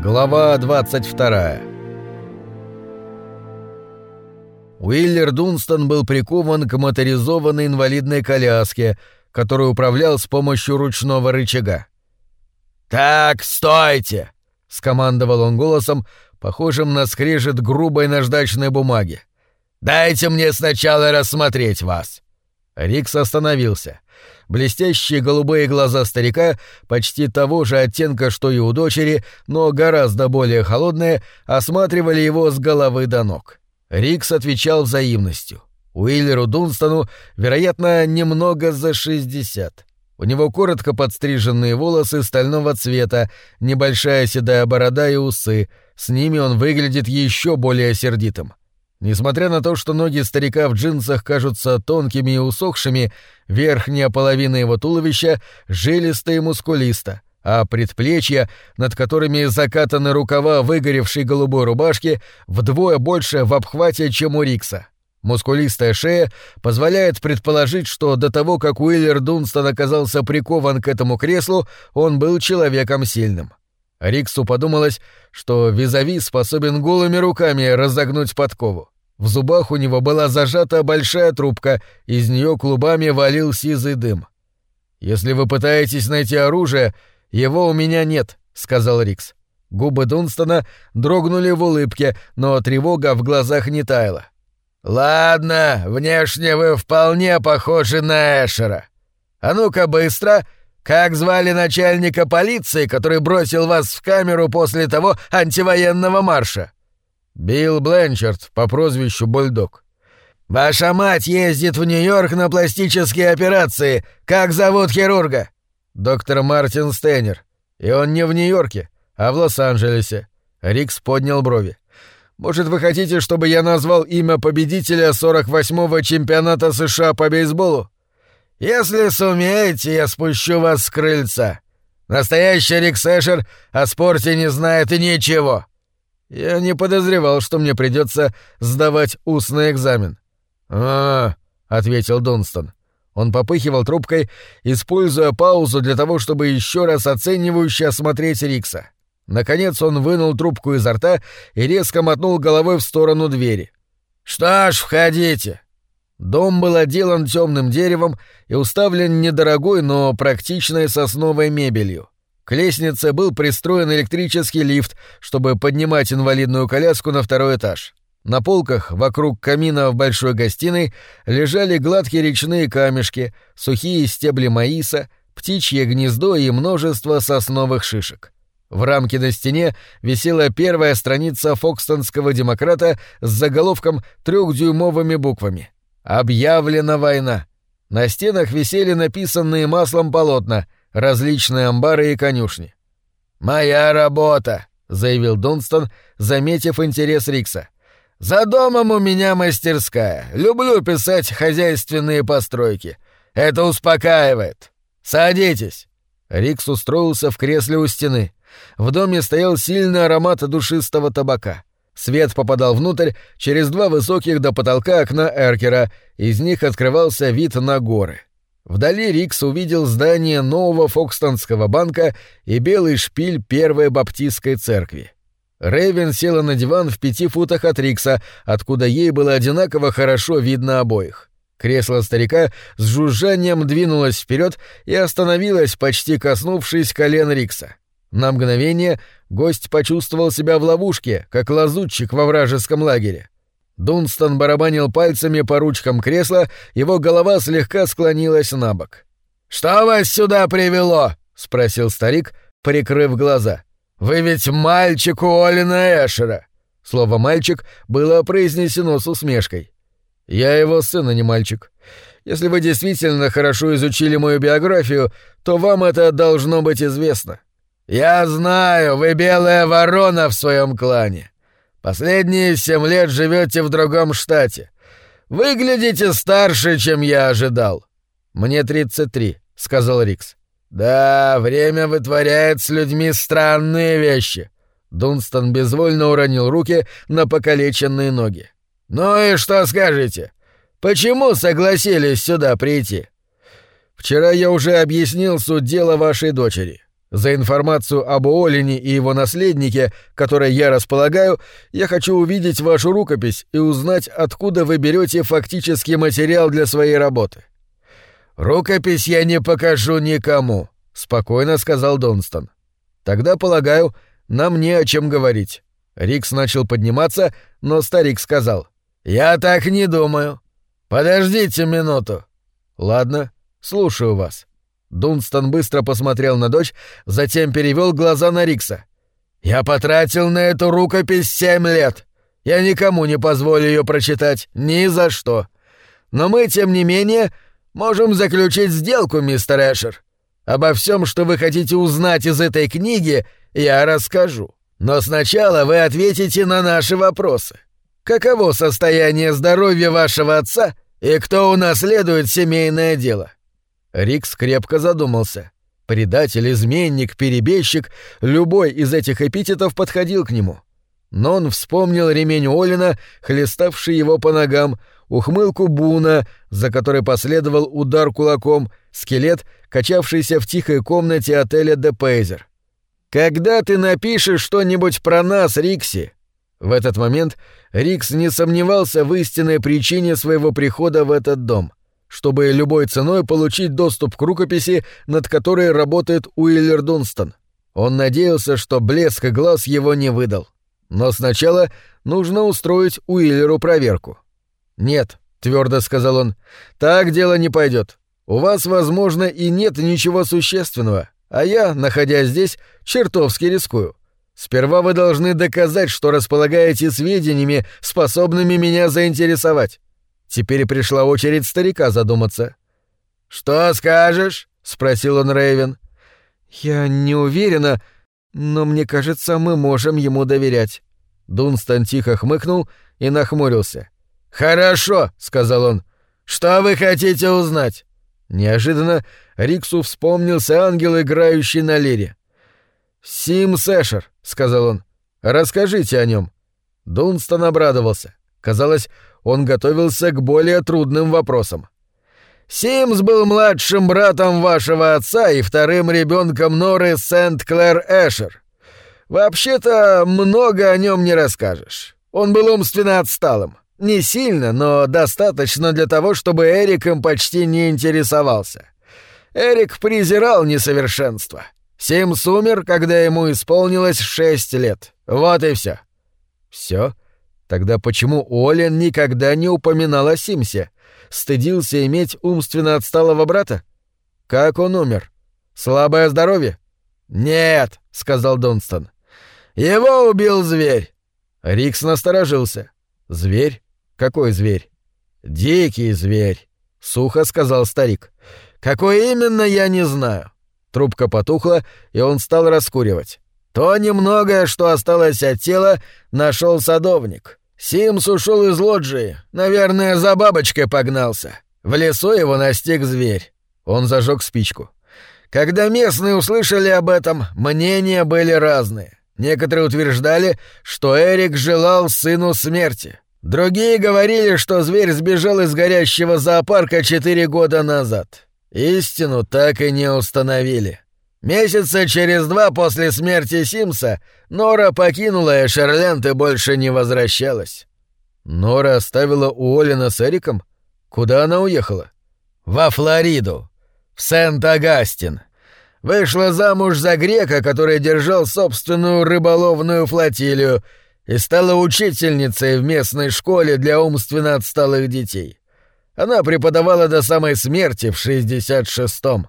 Глава 22 Уиллер Дунстон был прикован к моторизованной инвалидной коляске, которую управлял с помощью ручного рычага. «Так, стойте!» — скомандовал он голосом, похожим на скрежет грубой наждачной бумаги. «Дайте мне сначала рассмотреть вас!» Рикс остановился. Блестящие голубые глаза старика, почти того же оттенка, что и у дочери, но гораздо более холодные, осматривали его с головы до ног. Рикс отвечал взаимностью. Уиллеру Дунстону, вероятно, немного за шестьдесят. У него коротко подстриженные волосы стального цвета, небольшая седая борода и усы. С ними он выглядит еще более сердитым. Несмотря на то, что ноги старика в джинсах кажутся тонкими и усохшими, верхняя половина его туловища жилиста и мускулиста, а предплечья, над которыми закатаны рукава выгоревшей голубой рубашки, вдвое больше в обхвате, чем у Рикса. Мускулистая шея позволяет предположить, что до того, как Уиллер Дунстон оказался прикован к этому креслу, он был человеком сильным. Риксу подумалось, что Визави способен голыми руками разогнуть подкову. В зубах у него была зажата большая трубка, из нее клубами валил сизый дым. «Если вы пытаетесь найти оружие, его у меня нет», — сказал Рикс. Губы Дунстона дрогнули в улыбке, но тревога в глазах не таяла. «Ладно, внешне вы вполне похожи на Эшера. А ну-ка быстро как звали начальника полиции, который бросил вас в камеру после того антивоенного марша? Билл Бленчард по прозвищу Бульдог. Ваша мать ездит в Нью-Йорк на пластические операции. Как зовут хирурга? Доктор Мартин Стейнер. И он не в Нью-Йорке, а в Лос-Анджелесе. Рикс поднял брови. Может, вы хотите, чтобы я назвал имя победителя 48-го чемпионата США по бейсболу? Если сумеете, я спущу вас с крыльца. Настоящий Рик Сэшер о спорте не знает и ничего. Я не подозревал, что мне придется сдавать устный экзамен. А, ответил Дунстон. Он попыхивал трубкой, используя паузу для того, чтобы еще раз оценивающе осмотреть Рикса. Наконец он вынул трубку изо рта и резко мотнул головой в сторону двери. «Что ж, входите. Дом был отделан темным деревом и уставлен недорогой, но практичной сосновой мебелью. К лестнице был пристроен электрический лифт, чтобы поднимать инвалидную коляску на второй этаж. На полках вокруг камина в большой гостиной лежали гладкие речные камешки, сухие стебли маиса, птичье гнездо и множество сосновых шишек. В рамке на стене висела первая страница фокстонского демократа с заголовком трехдюймовыми буквами — Объявлена война. На стенах висели написанные маслом полотна, различные амбары и конюшни. «Моя работа», — заявил Дунстон, заметив интерес Рикса. «За домом у меня мастерская. Люблю писать хозяйственные постройки. Это успокаивает. Садитесь». Рикс устроился в кресле у стены. В доме стоял сильный аромат душистого табака. Свет попадал внутрь через два высоких до потолка окна Эркера, из них открывался вид на горы. Вдали Рикс увидел здание нового Фокстонского банка и белый шпиль первой баптистской церкви. Рэйвен села на диван в пяти футах от Рикса, откуда ей было одинаково хорошо видно обоих. Кресло старика с жужжанием двинулось вперед и остановилось, почти коснувшись колен Рикса. На мгновение гость почувствовал себя в ловушке, как лазутчик во вражеском лагере. Дунстон барабанил пальцами по ручкам кресла, его голова слегка склонилась на бок. «Что вас сюда привело?» — спросил старик, прикрыв глаза. «Вы ведь мальчик у Олина Эшера!» Слово «мальчик» было произнесено с усмешкой. «Я его сын, а не мальчик. Если вы действительно хорошо изучили мою биографию, то вам это должно быть известно. «Я знаю, вы белая ворона в своем клане. Последние семь лет живете в другом штате. Выглядите старше, чем я ожидал». «Мне тридцать три», — сказал Рикс. «Да, время вытворяет с людьми странные вещи». Дунстон безвольно уронил руки на покалеченные ноги. «Ну и что скажете? Почему согласились сюда прийти?» «Вчера я уже объяснил суть дела вашей дочери. За информацию об Олине и его наследнике, которой я располагаю, я хочу увидеть вашу рукопись и узнать, откуда вы берете фактический материал для своей работы. Рукопись я не покажу никому, спокойно сказал Донстон. Тогда, полагаю, нам не о чем говорить. Рикс начал подниматься, но старик сказал: "Я так не думаю. Подождите минуту. Ладно, слушаю вас". Дунстон быстро посмотрел на дочь, затем перевел глаза на Рикса. «Я потратил на эту рукопись семь лет. Я никому не позволю ее прочитать, ни за что. Но мы, тем не менее, можем заключить сделку, мистер Эшер. Обо всем, что вы хотите узнать из этой книги, я расскажу. Но сначала вы ответите на наши вопросы. Каково состояние здоровья вашего отца и кто унаследует семейное дело?» Рикс крепко задумался. Предатель, изменник, перебежчик — любой из этих эпитетов подходил к нему. Но он вспомнил ремень Олина, хлеставший его по ногам, ухмылку Буна, за которой последовал удар кулаком, скелет, качавшийся в тихой комнате отеля «Де Пейзер». «Когда ты напишешь что-нибудь про нас, Рикси?» В этот момент Рикс не сомневался в истинной причине своего прихода в этот дом чтобы любой ценой получить доступ к рукописи, над которой работает Уиллер Дунстон. Он надеялся, что блеск глаз его не выдал. Но сначала нужно устроить Уиллеру проверку. «Нет», — твердо сказал он, — «так дело не пойдет. У вас, возможно, и нет ничего существенного, а я, находясь здесь, чертовски рискую. Сперва вы должны доказать, что располагаете сведениями, способными меня заинтересовать. Теперь пришла очередь старика задуматься. «Что скажешь?» — спросил он Рейвен. «Я не уверена, но мне кажется, мы можем ему доверять». Дунстон тихо хмыкнул и нахмурился. «Хорошо», — сказал он. «Что вы хотите узнать?» Неожиданно Риксу вспомнился ангел, играющий на лире. «Сим Сэшер», — сказал он. «Расскажите о нем». Дунстон обрадовался. Казалось, он готовился к более трудным вопросам. «Симс был младшим братом вашего отца и вторым ребенком Норы Сент-Клэр Эшер. Вообще-то много о нем не расскажешь. Он был умственно отсталым. Не сильно, но достаточно для того, чтобы Эрик им почти не интересовался. Эрик презирал несовершенство. Симс умер, когда ему исполнилось шесть лет. Вот и все. Все? Тогда почему Олен никогда не упоминал о Симсе? Стыдился иметь умственно отсталого брата? Как он умер? Слабое здоровье? Нет, сказал Донстон. Его убил зверь. Рикс насторожился. Зверь? Какой зверь? Дикий зверь, сухо сказал старик. Какой именно, я не знаю. Трубка потухла, и он стал раскуривать. То немногое, что осталось от тела, нашел садовник. Симс ушел из лоджии, наверное, за бабочкой погнался. В лесу его настиг зверь. Он зажег спичку. Когда местные услышали об этом, мнения были разные. Некоторые утверждали, что Эрик желал сыну смерти. Другие говорили, что зверь сбежал из горящего зоопарка четыре года назад. Истину так и не установили. Месяца через два после смерти Симса Нора покинула Эшерленд и больше не возвращалась. Нора оставила Уоллина с Эриком? Куда она уехала? Во Флориду. В Сент-Агастин. Вышла замуж за грека, который держал собственную рыболовную флотилию, и стала учительницей в местной школе для умственно отсталых детей. Она преподавала до самой смерти в 66-м.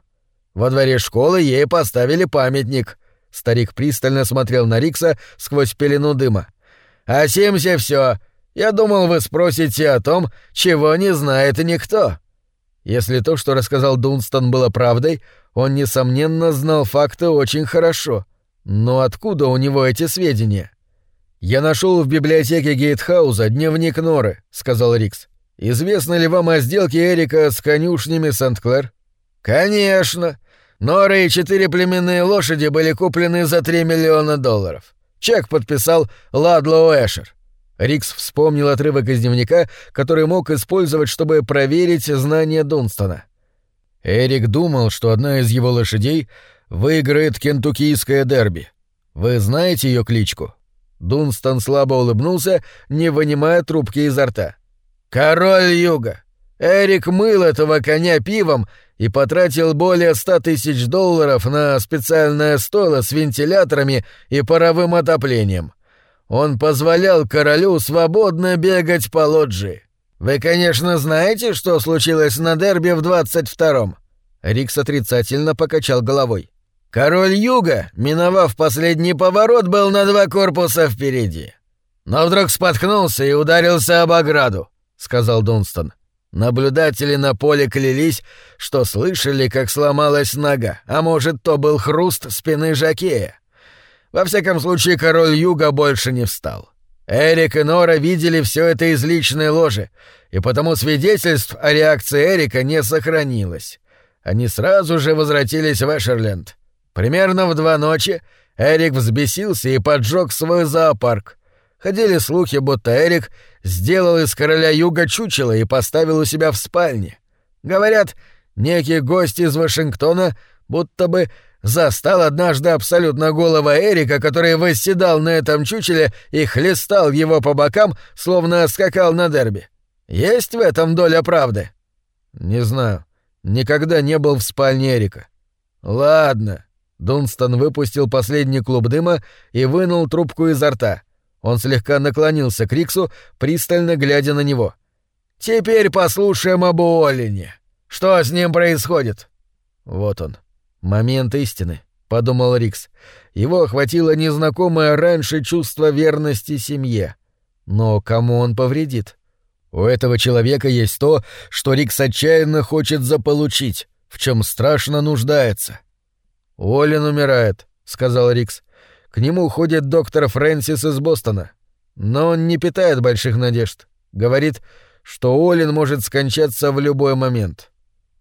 Во дворе школы ей поставили памятник. Старик пристально смотрел на Рикса сквозь пелену дыма. «А Симсе все. Я думал, вы спросите о том, чего не знает никто». Если то, что рассказал Дунстон, было правдой, он, несомненно, знал факты очень хорошо. Но откуда у него эти сведения? «Я нашел в библиотеке Гейтхауза дневник Норы», — сказал Рикс. «Известно ли вам о сделке Эрика с конюшнями Сент-Клэр?» «Конечно. Норы и четыре племенные лошади были куплены за три миллиона долларов. Чек подписал Ладлоу Эшер». Рикс вспомнил отрывок из дневника, который мог использовать, чтобы проверить знания Дунстона. Эрик думал, что одна из его лошадей выиграет кентуккийское дерби. Вы знаете ее кличку?» Дунстон слабо улыбнулся, не вынимая трубки изо рта. «Король Юга! Эрик мыл этого коня пивом и потратил более ста тысяч долларов на специальное стойло с вентиляторами и паровым отоплением. Он позволял королю свободно бегать по лоджии. Вы, конечно, знаете, что случилось на дерби в двадцать втором?» Рикс отрицательно покачал головой. «Король Юга, миновав последний поворот, был на два корпуса впереди. Но вдруг споткнулся и ударился об ограду», — сказал Дунстон. Наблюдатели на поле клялись, что слышали, как сломалась нога, а может, то был хруст спины Жакея. Во всяком случае, король Юга больше не встал. Эрик и Нора видели все это из личной ложи, и потому свидетельств о реакции Эрика не сохранилось. Они сразу же возвратились в Эшерленд. Примерно в два ночи Эрик взбесился и поджег свой зоопарк. Ходили слухи, будто Эрик сделал из короля юга чучело и поставил у себя в спальне. Говорят, некий гость из Вашингтона будто бы застал однажды абсолютно голого Эрика, который восседал на этом чучеле и хлестал его по бокам, словно скакал на дерби. Есть в этом доля правды? Не знаю. Никогда не был в спальне Эрика. Ладно. Дунстон выпустил последний клуб дыма и вынул трубку изо рта. Он слегка наклонился к Риксу, пристально глядя на него. «Теперь послушаем об Уоллине. Что с ним происходит?» «Вот он. Момент истины», — подумал Рикс. Его охватило незнакомое раньше чувство верности семье. Но кому он повредит? У этого человека есть то, что Рикс отчаянно хочет заполучить, в чем страшно нуждается. «Уоллин умирает», — сказал Рикс. К нему ходит доктор Фрэнсис из Бостона. Но он не питает больших надежд. Говорит, что Олин может скончаться в любой момент.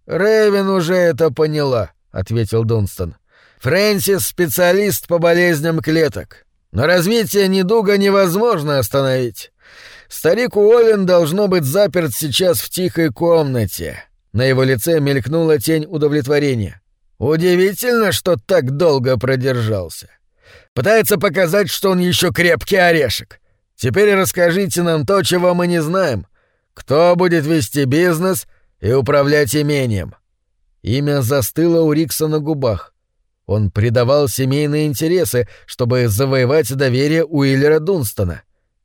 «Рэйвен уже это поняла», — ответил Дунстон. «Фрэнсис — специалист по болезням клеток. Но развитие недуга невозможно остановить. Старик Уоллен должно быть заперт сейчас в тихой комнате». На его лице мелькнула тень удовлетворения. «Удивительно, что так долго продержался. Пытается показать, что он еще крепкий орешек. Теперь расскажите нам то, чего мы не знаем. Кто будет вести бизнес и управлять имением?» Имя застыло у Рикса на губах. Он предавал семейные интересы, чтобы завоевать доверие Уиллера Дунстона.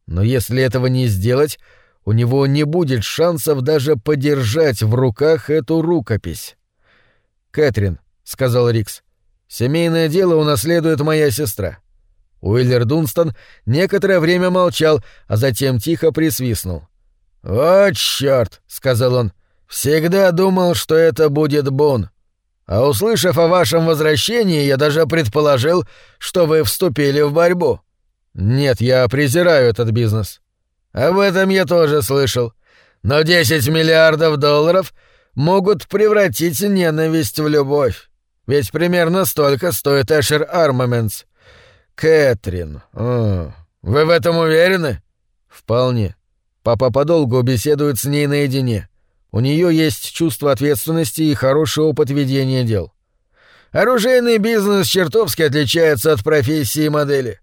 Но если этого не сделать, у него не будет шансов даже подержать в руках эту рукопись. «Кэтрин», — сказал Рикс, — «семейное дело унаследует моя сестра. Уиллер Дунстон некоторое время молчал, а затем тихо присвистнул. «О, чёрт!» — сказал он. «Всегда думал, что это будет Бон. А услышав о вашем возвращении, я даже предположил, что вы вступили в борьбу. Нет, я презираю этот бизнес. Об этом я тоже слышал. Но 10 миллиардов долларов могут превратить ненависть в любовь. Ведь примерно столько стоит Эшер Армаментс. Кэтрин. О, вы в этом уверены? Вполне. Папа подолгу беседует с ней наедине. У нее есть чувство ответственности и хороший опыт ведения дел. Оружейный бизнес чертовски отличается от профессии модели.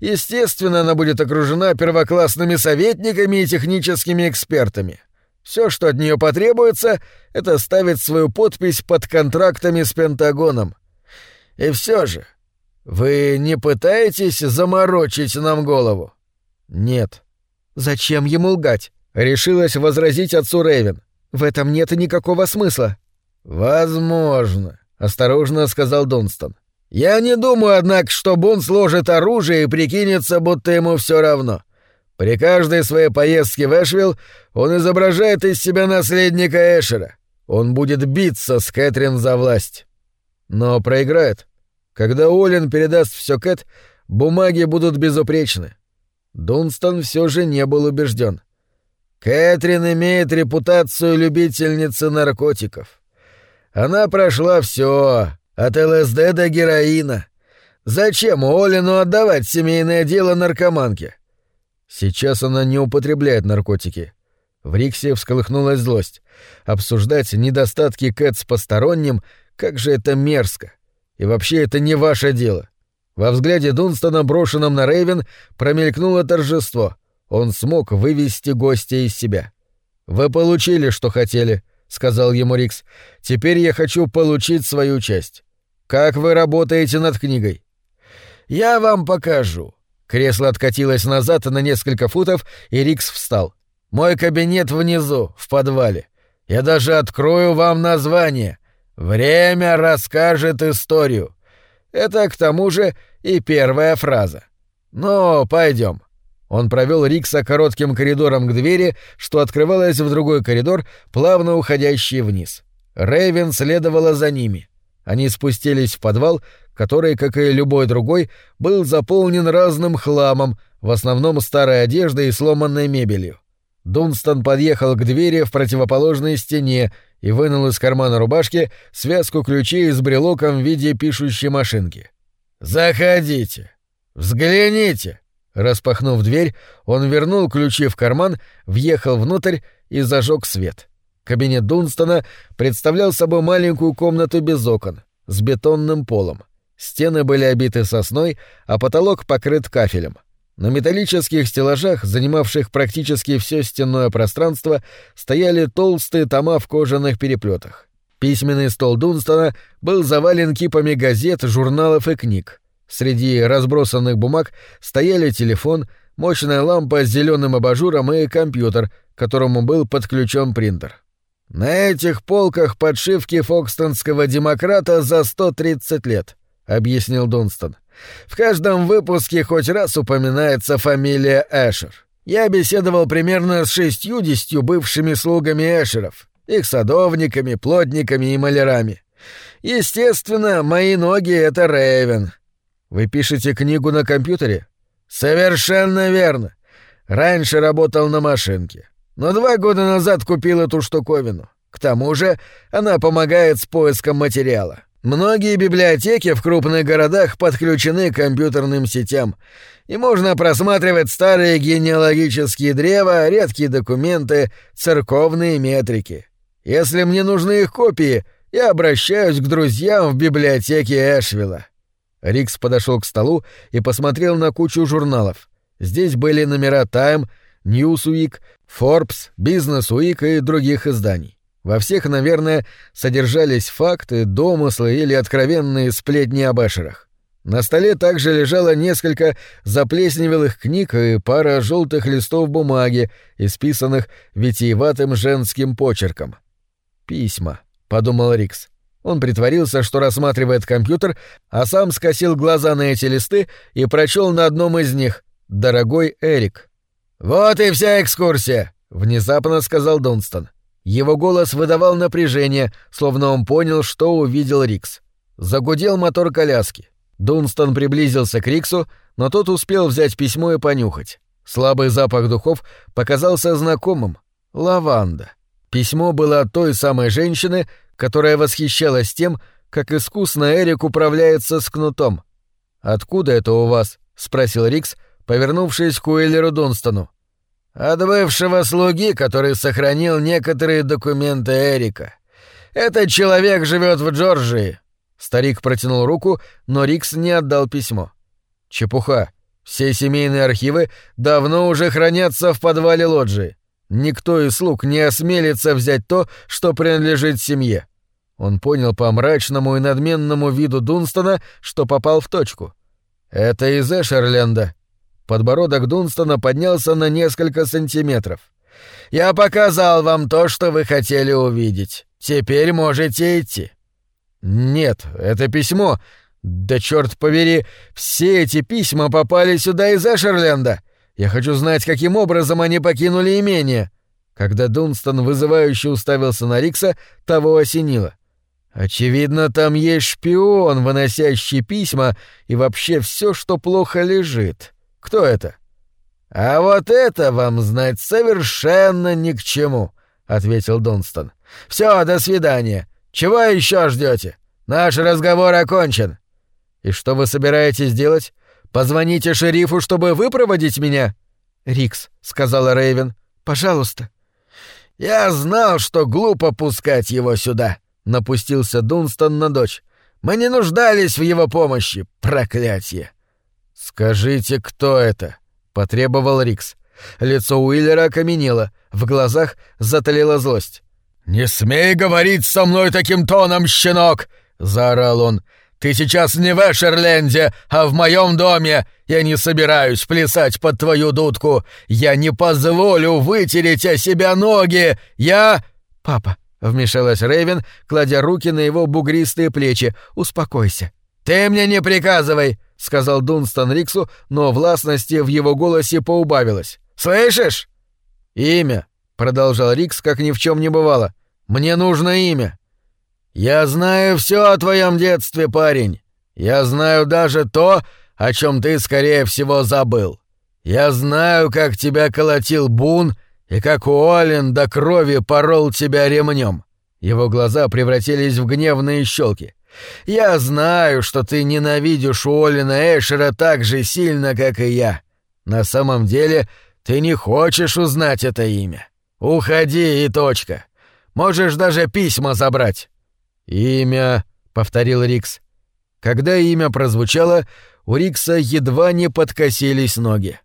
Естественно, она будет окружена первоклассными советниками и техническими экспертами. Все, что от нее потребуется, это ставить свою подпись под контрактами с Пентагоном. И все же, вы не пытаетесь заморочить нам голову? Нет. Зачем ему лгать? Решилась возразить отцу Рейвен. В этом нет никакого смысла. Возможно, осторожно сказал Донстон. Я не думаю, однако, что он сложит оружие и прикинется, будто ему все равно. При каждой своей поездке в Эшвилл он изображает из себя наследника Эшера. Он будет биться с Кэтрин за власть. Но проиграет. Когда Олин передаст все Кэт, бумаги будут безупречны. Дунстон все же не был убежден. Кэтрин имеет репутацию любительницы наркотиков. Она прошла все, от ЛСД до героина. Зачем Олину отдавать семейное дело наркоманке? Сейчас она не употребляет наркотики. В Риксе всколыхнулась злость. Обсуждать недостатки Кэт с посторонним, как же это мерзко. И вообще это не ваше дело. Во взгляде Дунстона, брошенном на Рейвен, промелькнуло торжество. Он смог вывести гостя из себя. «Вы получили, что хотели», — сказал ему Рикс. «Теперь я хочу получить свою часть. Как вы работаете над книгой?» «Я вам покажу». Кресло откатилось назад на несколько футов, и Рикс встал. «Мой кабинет внизу, в подвале. Я даже открою вам название. Время расскажет историю. Это, к тому же, и первая фраза. Ну, пойдем. Он провел Рикса коротким коридором к двери, что открывалась в другой коридор, плавно уходящий вниз. Рэйвен следовала за ними. Они спустились в подвал, который, как и любой другой, был заполнен разным хламом, в основном старой одеждой и сломанной мебелью. Дунстон подъехал к двери в противоположной стене и вынул из кармана рубашки связку ключей с брелоком в виде пишущей машинки. «Заходите! Взгляните!» Распахнув дверь, он вернул ключи в карман, въехал внутрь и зажег свет. Кабинет Дунстона представлял собой маленькую комнату без окон, с бетонным полом. Стены были обиты сосной, а потолок покрыт кафелем. На металлических стеллажах, занимавших практически все стенное пространство, стояли толстые тома в кожаных переплетах. Письменный стол Дунстона был завален кипами газет, журналов и книг. Среди разбросанных бумаг стояли телефон, мощная лампа с зеленым абажуром и компьютер, к которому был подключен принтер. На этих полках подшивки фокстонского демократа за 130 лет, объяснил Дунстон. В каждом выпуске хоть раз упоминается фамилия Эшер. Я беседовал примерно с шестьюдесятью бывшими слугами Эшеров, их садовниками, плотниками и малярами. Естественно, мои ноги — это Рэйвен, вы пишете книгу на компьютере? Совершенно верно. Раньше работал на машинке, но два года назад купил эту штуковину. К тому же она помогает с поиском материала. Многие библиотеки в крупных городах подключены к компьютерным сетям, и можно просматривать старые генеалогические древа, редкие документы, церковные метрики. Если мне нужны их копии, я обращаюсь к друзьям в библиотеке Эшвилла. Рикс подошел к столу и посмотрел на кучу журналов. Здесь были номера Time, Newsweek, Forbes, Business Week и других изданий. Во всех, наверное, содержались факты, домыслы или откровенные сплетни об Эшерах. На столе также лежало несколько заплесневелых книг и пара желтых листов бумаги, исписанных витиеватым женским почерком. «Письма», — подумал Рикс. Он притворился, что рассматривает компьютер, а сам скосил глаза на эти листы и прочел на одном из них «Дорогой Эрик». «Вот и вся экскурсия», — внезапно сказал Дунстон. Его голос выдавал напряжение, словно он понял, что увидел Рикс. Загудел мотор коляски. Дунстон приблизился к Риксу, но тот успел взять письмо и понюхать. Слабый запах духов показался знакомым. Лаванда. Письмо было от той самой женщины, которая восхищалась тем, как искусно Эрик управляется с кнутом. «Откуда это у вас?» — спросил Рикс, повернувшись к Уиллеру Донстону. «От бывшего слуги, который сохранил некоторые документы Эрика. Этот человек живет в Джорджии». Старик протянул руку, но Рикс не отдал письмо. «Чепуха. Все семейные архивы давно уже хранятся в подвале лоджии. Никто из слуг не осмелится взять то, что принадлежит семье. Он понял по мрачному и надменному виду Дунстона, что попал в точку. Это из Эшерленда. Подбородок Дунстона поднялся на несколько сантиметров. «Я показал вам то, что вы хотели увидеть. Теперь можете идти». «Нет, это письмо. Да черт побери, все эти письма попали сюда из Эшерленда. Я хочу знать, каким образом они покинули имение». Когда Дунстон вызывающе уставился на Рикса, того осенило. «Очевидно, там есть шпион, выносящий письма и вообще все, что плохо лежит. Кто это?» «А вот это вам знать совершенно ни к чему», — ответил Дунстон. «Все, до свидания. Чего еще ждете? Наш разговор окончен». «И что вы собираетесь делать? Позвоните шерифу, чтобы выпроводить меня?» «Рикс», — сказала Рейвен, — «пожалуйста». «Я знал, что глупо пускать его сюда», — напустился Дунстон на дочь. Мы не нуждались в его помощи, проклятие!» «Скажите, кто это?» — потребовал Рикс. Лицо Уиллера окаменело, в глазах затолела злость. «Не смей говорить со мной таким тоном, щенок!» — заорал он. «Ты сейчас не в Эшерленде, а в моем доме. Я не собираюсь плясать под твою дудку. Я не позволю вытереть о себя ноги. Я...» «Папа», — вмешалась Рейвен, кладя руки на его бугристые плечи, — «успокойся». «Ты мне не приказывай», — сказал Дунстон Риксу, но властности в его голосе поубавилось. «Слышишь?» «Имя», — продолжал Рикс, как ни в чем не бывало. «Мне нужно имя». «Я знаю все о твоем детстве, парень. Я знаю даже то, о чем ты, скорее всего, забыл. Я знаю, как тебя колотил Бун и как Уоллен до крови порол тебя ремнем. Его глаза превратились в гневные щелки. Я знаю, что ты ненавидишь Уоллена Эшера так же сильно, как и я. На самом деле, ты не хочешь узнать это имя. Уходи и точка. Можешь даже письма забрать. Имя, повторил Рикс. Когда имя прозвучало, у Рикса едва не подкосились ноги.